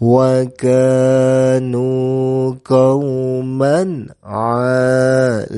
وكانوا قوما عالين.